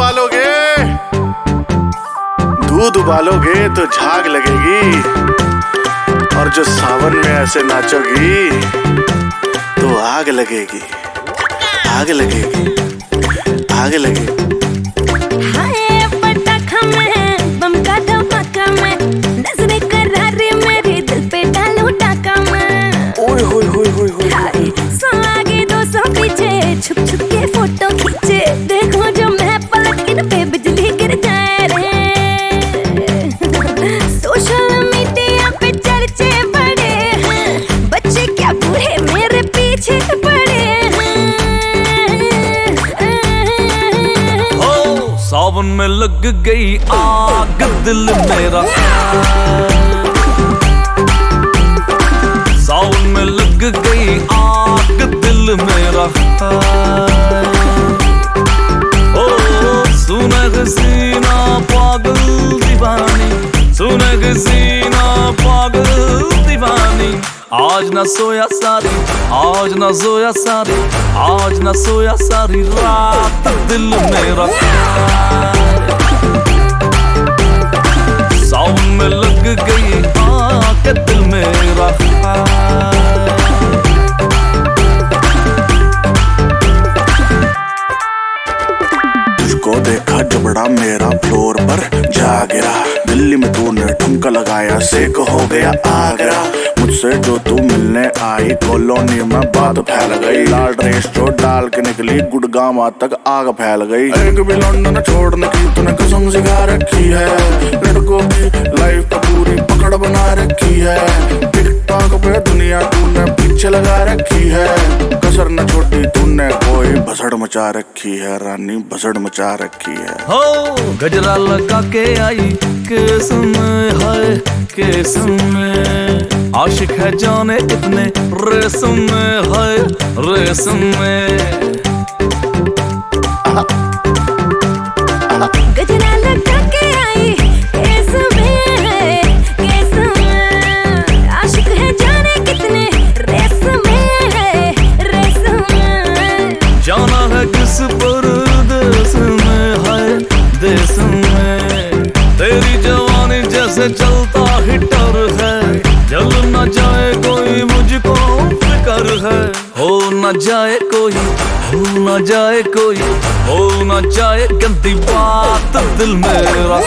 उबालोगे? दूध उबालोगे तो झाग लगेगी। और जो सावन में ऐसे नाचोगी तो आग लगेगी। आग लगेगी। आग लगेगी। लग गई आग, दिल मेरा सावन में लग गई आग, दिल मेरा ओ सुनग सीना पागल दीवानी सुनग सीना पागल दीवानी। आज न सोया सारी, आज न सोया सारी, आज न सोया सारी रात, दिल मेरा तुझको देखा जबड़ा मेरा फ्लोर पर जा गिरा। दिल्ली में तूने ठुमका लगाया सेक हो गया आगरा। मुझसे जो तू मिलने आई कॉलोनी में बात फैल गई। लाल ड्रेस जो डाल के निकली गुड़गामा तक आग फैल गई। एक भी लंदन छोड़ने की तूने कसम सिखा रखी है। लड़कों की लाइफ पूरी पकड़ बना पीछे लगा रखी है। कसर न छोटी तूने कोई, भसड़ मचा रखी है, रानी, भसड़ मचा रखी है। हो, गजरा लगा के आई, केस में है, केस में। आशिक है जाने इतने रेसम में है रेसम में। किस परदेस में है, देश में? तेरी जवानी जैसे चलता हिटर है जल न जाए कोई मुझको फिकर है। हो न जाए कोई, हो न जाए कोई, हो न जाए गंदी बात दिल मेरा।